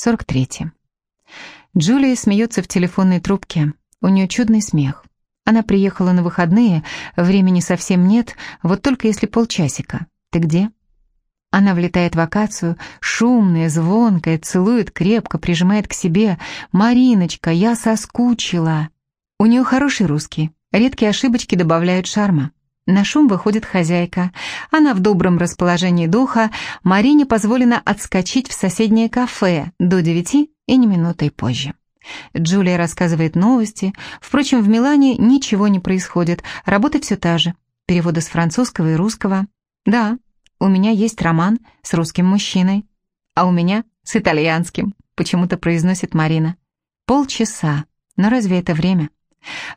43. Джулия смеется в телефонной трубке. У нее чудный смех. Она приехала на выходные, времени совсем нет, вот только если полчасика. Ты где? Она влетает в вакацию, шумная, звонкая, целует крепко, прижимает к себе. «Мариночка, я соскучила!» У нее хороший русский, редкие ошибочки добавляют шарма. На шум выходит хозяйка. Она в добром расположении духа. Марине позволено отскочить в соседнее кафе до девяти и не минутой позже. Джулия рассказывает новости. Впрочем, в Милане ничего не происходит. Работа все та же. Переводы с французского и русского. Да, у меня есть роман с русским мужчиной, а у меня с итальянским, почему-то произносит Марина. Полчаса, но разве это время?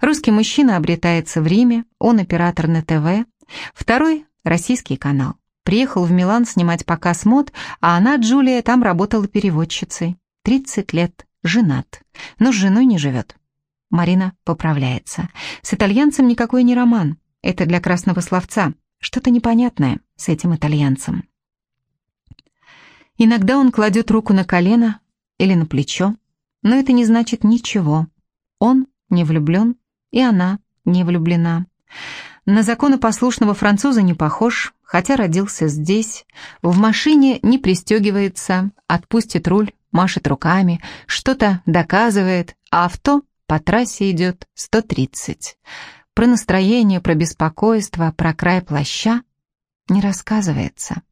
Русский мужчина обретается в Риме, он оператор на ТВ. Второй — российский канал. Приехал в Милан снимать показ мод, а она, Джулия, там работала переводчицей. 30 лет, женат, но с женой не живет. Марина поправляется. С итальянцем никакой не роман. Это для красного словца. Что-то непонятное с этим итальянцем. Иногда он кладет руку на колено или на плечо, но это не значит ничего. Он не влюблен, и она не влюблена. На законопослушного француза не похож, хотя родился здесь. В машине не пристегивается, отпустит руль, машет руками, что-то доказывает, а авто по трассе идет 130. Про настроение, про беспокойство, про край плаща не рассказывается.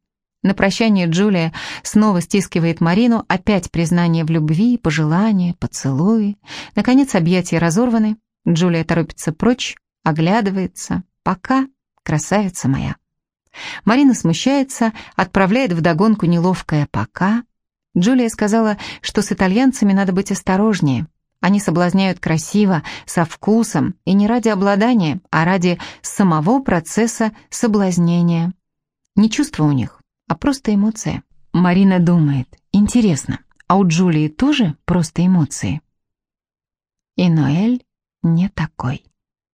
На прощание Джулия снова стискивает Марину, опять признание в любви, пожелания, поцелуи. Наконец объятия разорваны, Джулия торопится прочь, оглядывается. «Пока, красавица моя». Марина смущается, отправляет вдогонку неловкое «пока». Джулия сказала, что с итальянцами надо быть осторожнее, они соблазняют красиво, со вкусом, и не ради обладания, а ради самого процесса соблазнения. Не чувство у них, а просто эмоция. Марина думает, интересно, а у Джулии тоже просто эмоции? И Ноэль не такой.